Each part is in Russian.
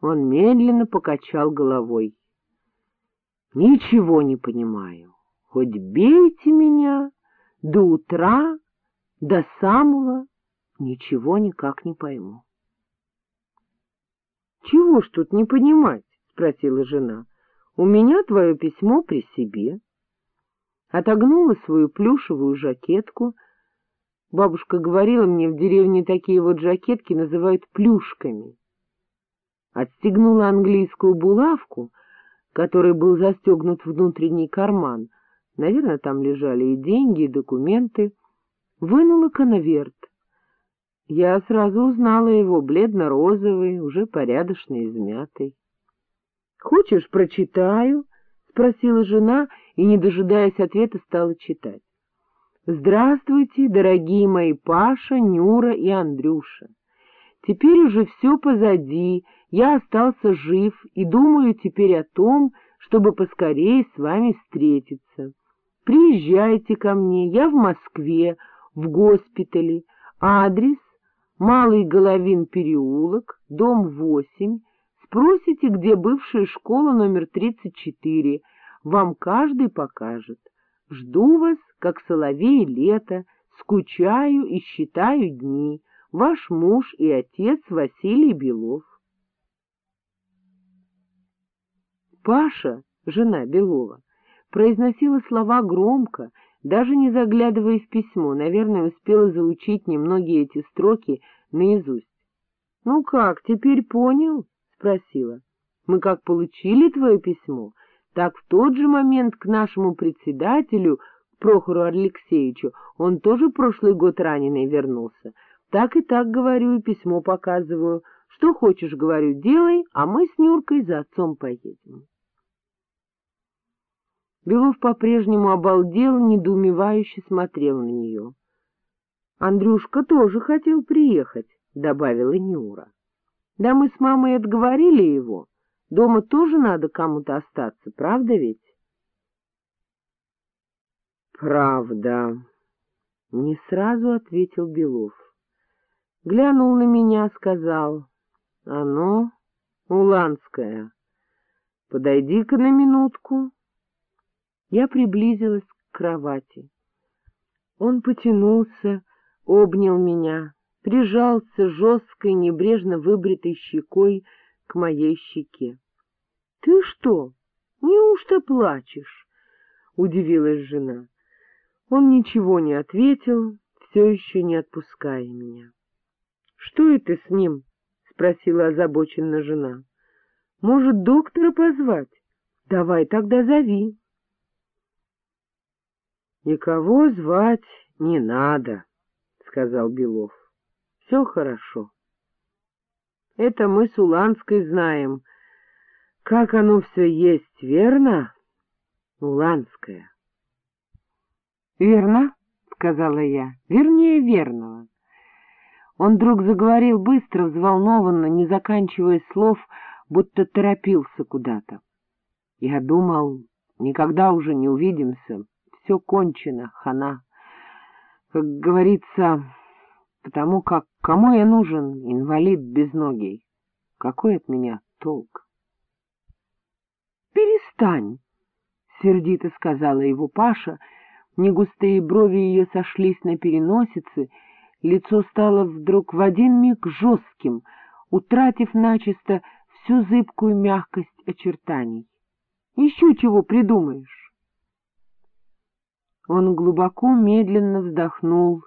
Он медленно покачал головой. — Ничего не понимаю. Хоть бейте меня до утра, до самого, ничего никак не пойму. — Чего ж тут не понимать? — спросила жена. — У меня твое письмо при себе. Отогнула свою плюшевую жакетку. Бабушка говорила мне, в деревне такие вот жакетки называют плюшками. Отстегнула английскую булавку, которой был застегнут внутренний карман. Наверное, там лежали и деньги, и документы. Вынула конверт. Я сразу узнала его, бледно-розовый, уже порядочно измятый. — Хочешь, прочитаю? — спросила жена и, не дожидаясь ответа, стала читать. «Здравствуйте, дорогие мои Паша, Нюра и Андрюша! Теперь уже все позади, я остался жив и думаю теперь о том, чтобы поскорее с вами встретиться. Приезжайте ко мне, я в Москве, в госпитале, адрес Малый Головин переулок, дом 8, спросите, где бывшая школа номер 34, вам каждый покажет. Жду вас, как соловей лето, скучаю и считаю дни. Ваш муж и отец Василий Белов. Паша, жена Белова, произносила слова громко, даже не заглядывая в письмо, наверное, успела заучить немногие эти строки наизусть. — Ну как, теперь понял? — спросила. — Мы как получили твое письмо, так в тот же момент к нашему председателю, Прохору Алексеевичу, он тоже прошлый год раненый вернулся. Так и так говорю и письмо показываю. Что хочешь, говорю, делай, а мы с Нюркой за отцом поедем. Белов по-прежнему обалдел, недоумевающе смотрел на нее. — Андрюшка тоже хотел приехать, — добавила Нюра. — Да мы с мамой отговорили его. Дома тоже надо кому-то остаться, правда ведь? — Правда, — не сразу ответил Белов. Глянул на меня, сказал, — А ну, Уланская, подойди-ка на минутку. Я приблизилась к кровати. Он потянулся, обнял меня, прижался жесткой, небрежно выбритой щекой к моей щеке. — Ты что, неужто плачешь? — удивилась жена. Он ничего не ответил, все еще не отпуская меня. — Что это с ним? — спросила озабоченно жена. — Может, доктора позвать? Давай тогда зови. — Никого звать не надо, — сказал Белов. — Все хорошо. Это мы с Уланской знаем. Как оно все есть, верно, Уланская? — Верно, — сказала я, — вернее, верного. Он вдруг заговорил быстро, взволнованно, не заканчивая слов, будто торопился куда-то. Я думал, никогда уже не увидимся, все кончено, хана. Как говорится, потому как кому я нужен, инвалид безногий? Какой от меня толк? — Перестань, — сердито сказала его Паша, негустые брови ее сошлись на переносице, лицо стало вдруг в один миг жестким, утратив начисто всю зыбкую мягкость очертаний. Еще чего придумаешь? Он глубоко, медленно вздохнул.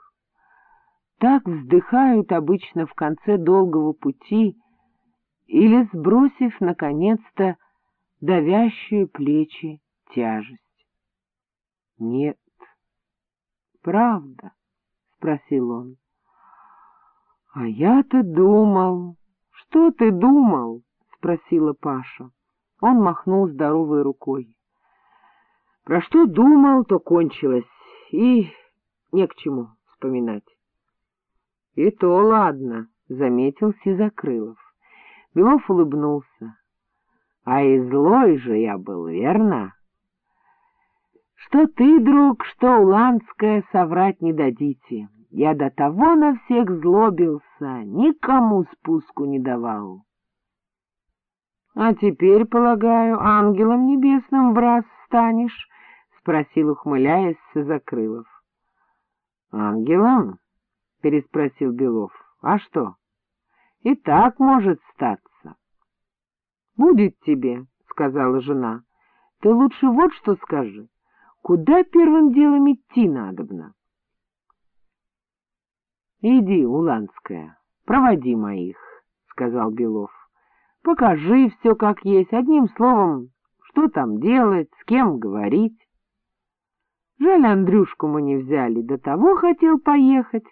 Так вздыхают обычно в конце долгого пути или сбросив, наконец-то, давящую плечи тяжесть. — Нет, правда, — спросил он. — А я-то думал... — Что ты думал? — спросила Паша. Он махнул здоровой рукой. Про что думал, то кончилось, и не к чему вспоминать. — И то ладно, — заметил Сизакрылов. Белов улыбнулся. — А и злой же я был, верно? — Что ты, друг, что Уланская, соврать не дадите. Я до того на всех злобился, никому спуску не давал. — А теперь, полагаю, ангелом небесным в раз станешь? — спросил, ухмыляясь, Закрылов. — Ангелом? — переспросил Белов. — А что? — И так может статься. — Будет тебе, — сказала жена. — Ты лучше вот что скажи. Куда первым делом идти надобно? — Иди, Уланская, проводи моих, — сказал Белов. Покажи все как есть, одним словом, что там делать, с кем говорить. Жаль, Андрюшку мы не взяли, до того хотел поехать.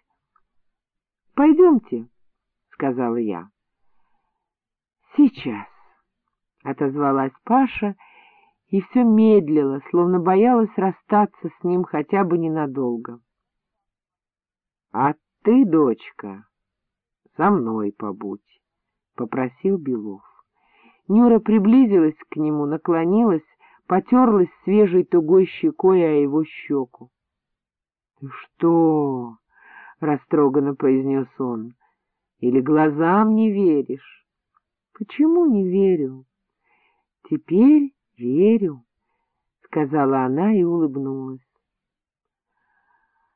— Пойдемте, — сказала я. — Сейчас, — отозвалась Паша и все медлила, словно боялась расстаться с ним хотя бы ненадолго. — А ты, дочка, со мной побудь попросил Белов. Нюра приблизилась к нему, наклонилась, потерлась свежей тугой щекой о его щеку. — что? — растроганно произнес он. — Или глазам не веришь? — Почему не верю? — Теперь верю, — сказала она и улыбнулась.